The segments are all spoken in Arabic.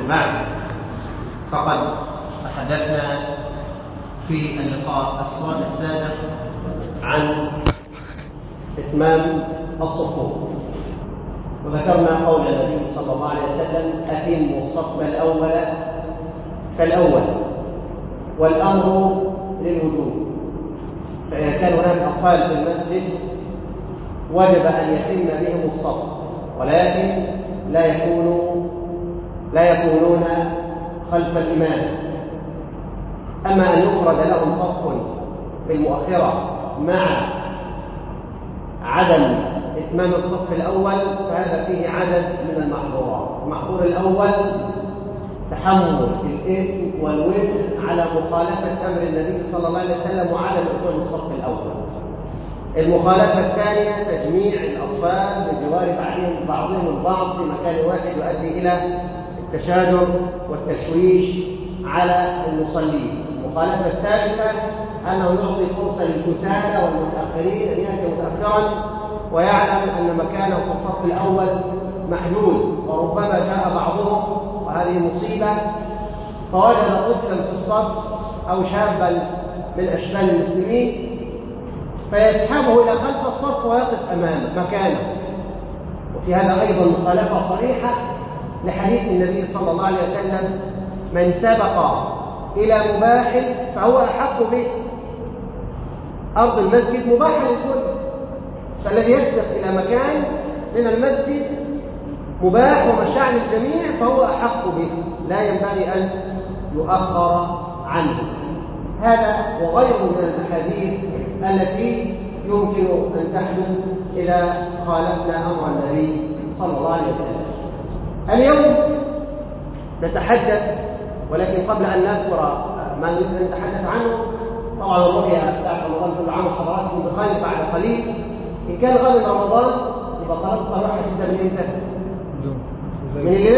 معا فقد تحدثنا في اللقاء السابق عن إتمام الصفوف. وذكرنا قول النبي صلى الله عليه وسلم أتموا الصف الأول فالأول والأمر للوجوب. فإذا كان هناك أطفال في المسجد وجب أن يتم بهم الصف ولكن لا يكونوا لا يكونون خلف الإمام أما أن يفرد لهم صف في المؤخرة مع عدم إتمام الصف الأول فهذا فيه عدد من المحظورات. المحظور الأول تحمل الإثم والوزن على مخالفة أمر النبي صلى الله عليه وسلم وعدم إتمام الصف الأول. المخالفة الثانية تجميع الأطفال بجوار بعضهم البعض في مكان واحد يؤدي إلى التشاجر والتشويش على المصلين. المخالفة الثالثة أنه يعطي فرصة للكسالى والمتأخرين أن يأتي متأخرا ويعلم أن مكانه في الصف الأول محجوز وربما جاء بعضهم وهذه مصيبة. فوجد طفلا في الصف أو شابا من أشبال المسلمين فيسحبه إلى خلف الصف ويقف أمامه مكانه. وفي هذا أيضا مخالفة صريحة لحديث النبي صلى الله عليه وسلم من سبق إلى مباح فهو أحق به. أرض المسجد مباحة للكل. فالذي يسبق إلى مكان من المسجد مباح ومشاع للجميع فهو أحق به لا ينبغي أن يؤخر عنه. هذا وغيره من الأحاديث التي يمكن أن تحدث إذا خالفنا أمر النبي صلى الله عليه وسلم. اليوم نتحدث ولكن قبل أن نذكر ما نريد أن نتحدث عنه طبعا الرؤيا بتاعت رمضان كل عام حضراتكم بخير بعد قليل. إن كان غدا رمضان يبقى صلاة التراويح هتبدأ من إمتى؟ من الليل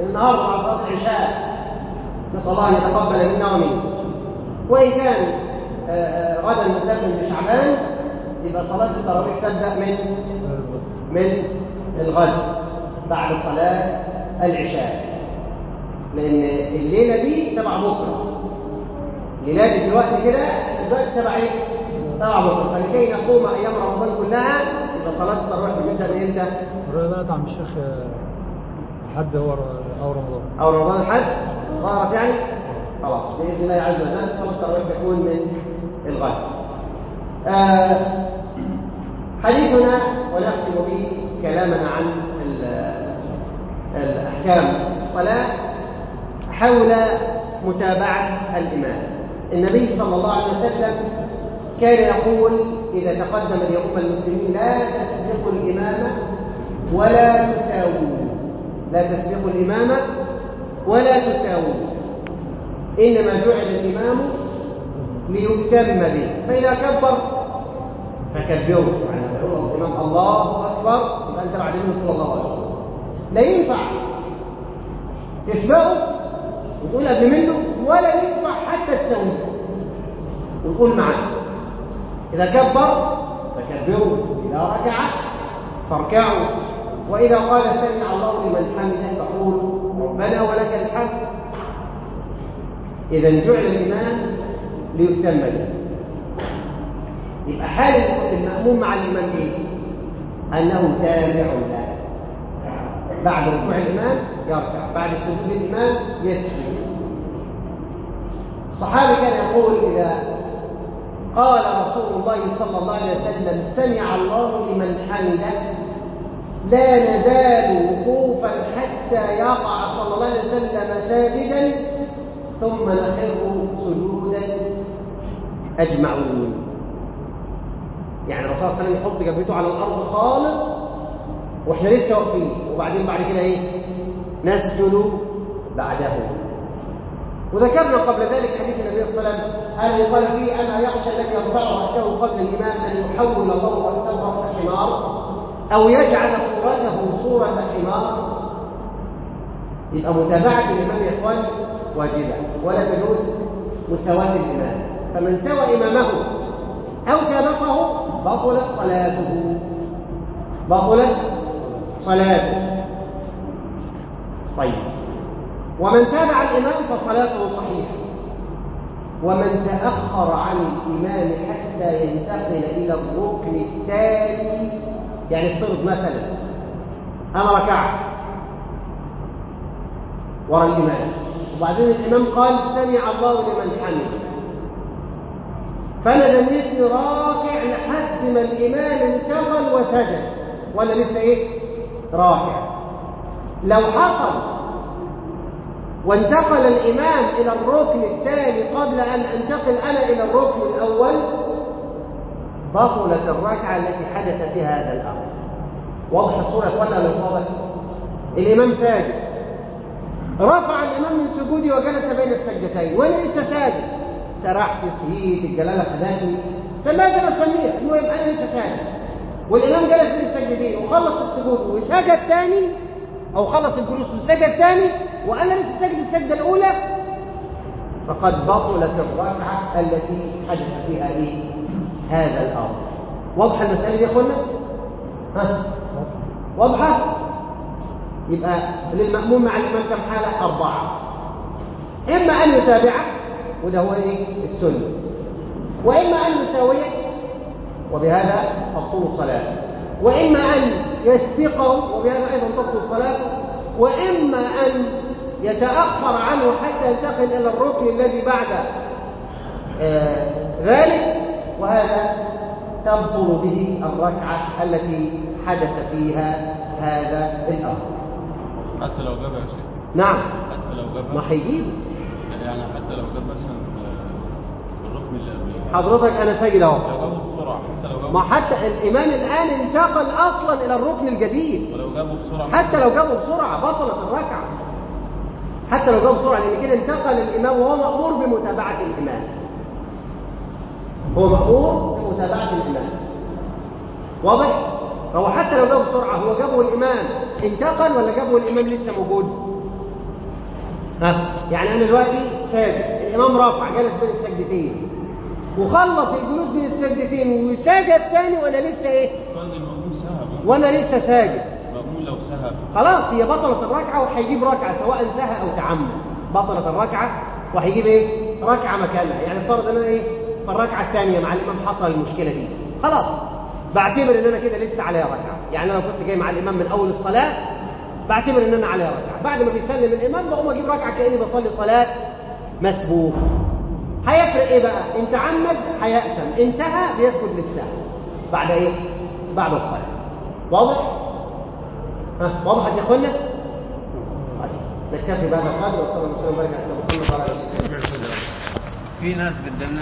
من النهار مع صلاة العشاء. نسأل الله أن يتقبل منا ومنكم وإن كان غدا متم بشعبان يبقى صلاة التراويح تبدأ من من الغد. بعد صلاة العشاء. لأن الليلة دي تبع بكرة. الليلة دي دلوقتي كده دلوقتي تبع إيه؟ تبع بكرة. فلكي نقوم أيام رمضان كلها يبقى صلاة التراويح بتبدأ من إمتى؟ الرواية عم الشيخ حد هو أو رمضان. أو رمضان الحج ظهرت يعني؟ خلاص بإذن الله عز وجل صلاة التراويح تكون من الغد. آه حديثنا ونختم به كلامنا عن الأحكام. الصلاة حول متابعة الإمام. النبي صلى الله عليه وسلم كان يقول إذا تقدم ليؤم المسلمين لا تسبقوا الإمامة ولا تساووا. لا تسبقوا الإمامة ولا تساووا. إنما جعل الإمام ليتم به. فإذا كبر فكبروا يعني الإمام الله أكبر. يبقى أنت بعد منه تقول الله أكبر لا ينفع تسبقه وتقول قبل منه ولا ينفع حتى تسويه وتقول معاه إذا كبر فكبروا إذا ركع فاركعوا وإذا قال سمع الله لمن حمده فقولوا ربنا ولك الحمد. إذا جعل الإمام ليتم به. يبقى حال المأموم مع الإمام إيه؟ أنه تابع له بعد ركوع الإمام يركع بعد سجود الإمام يسجد. الصحابي كان يقول إذا قال رسول الله صلى الله عليه وسلم سمع الله لمن حمده لا نزال وقوفا حتى يقع صلى الله عليه وسلم ساجدا ثم نخر سجودا أجمعون. يعني الرسول صلى الله عليه وسلم يحط جبهته على الأرض خالص وإحنا لسه واقفين وبعدين بعد كده إيه؟ نسجد بعده. وذكرنا قبل ذلك حديث النبي صلى الله عليه وسلم أنه قال فيه أما يخشى الذي يرفع رأسه قبل الإمام أن يحول الله رأسه رأس حمار أو يجعل صورته صورة حمار. يبقى متابعة الإمام يا إخوان واجبة. ولا تجوز مساواة الإمام. فمن سوى إمامه أو سابقه بطلت صلاته. بطلت صلاته. طيب. ومن تابع الإمام فصلاته صحيحة. ومن تأخر عن الإمام حتى ينتقل إلى الركن التالي يعني افترض مثلا أنا ركعت ورا الإمام. وبعدين الإمام قال سمع الله لمن حمد فأنا دنيتني راكع لحد ما الإمام انتقل وسجد. وأنا لسه إيه؟ راكع لو حصل وانتقل الإمام إلى الركن الثاني قبل أن أنتقل أنا إلى الركن الأول بطلت الركعة التي حدث فيها هذا الأمر. واضح الصورة ولا واضح؟ الإمام ساجد. رفع الإمام من سجوده وجلس بين السجدتين. لسه ساجد. سرحت سهيت الجلالة خدتني سمعت أنا سميع المهم أنا لسه ساجد والإمام جلس بين السجدتين وخلص السجود وسجد ثاني أو خلص الجلوس وسجد ثاني وأنا لسه ساجد السجدة الأولى فقد بطلت الركعة التي حدث فيها إيه؟ هذا الأمر واضحة المسألة دي يا أخوانا؟ ها؟ واضحة؟ يبقى للمأموم مع الإمام كم حالة؟ أربعة إما أن يتابعه وده هو إيه؟ السنة. وإما أن يساويه وبهذا تبطل صلاته وإما أن يسبقه وبهذا أيضا تبطل صلاته وإما أن يتأخر عنه حتى ينتقل إلى الركن الذي بعد آه ذلك. وهذا تبطل به الركعة التي حدث فيها هذا الأمر. حتى لو جاب يا شيخ. نعم. حتى لو جاب. ما هيجيب يعني حتى لو جاب مثلا الركن اللي قبله حضرتك ساجد حتى لو جابه ما حتى الإمام الآن انتقل أصلا إلى الركن الجديد. ولو جابه بسرعة. حتى لو جابه بسرعة بطلت الركعة. حتى لو جابه بسرعة لأن كده انتقل الإمام وهو مأمور بمتابعة الإمام هو مأمور بمتابعة الإمام واضح؟ فهو حتى لو جابه بسرعة هو جابه الإمام انتقل ولا جابه الإمام لسه موجود؟ ها؟ يعني أنا دلوقتي ساجد الإمام رافع جلس بين السجدتين. وخلص الجلوس بين السجدتين وسجد تاني وأنا لسه إيه؟ وأنا لسه ساجد. المأمون لو سهب. خلاص هي بطلت الركعة وهيجيب ركعة سواء سهى أو تعمد. بطلت الركعة وهيجيب إيه؟ ركعة مكانها. يعني افترض إن أنا إيه؟ في الركعة الثانية مع الإمام حصل المشكلة دي. خلاص. بعتبر إن أنا كده لسه عليها ركعة. يعني أنا لو كنت جاي مع الإمام من أول الصلاة بعتبر إن أنا عليها ركعة. بعد ما بيسلم الإمام بقوم أجيب ركعة كأني بصلي صلاة مسبوق هيفرق إيه بقى؟ إن تعمد هيأثم إن سهى بيسجد للسهو بعد إيه؟ بعد الصلاة واضح؟ ها وضحت يا اخوانا؟ طيب نكتفي بهذا القدر وصلى الله وسلم وبارك على سيدنا محمد وعلى آله وصحبه في ناس بتدلل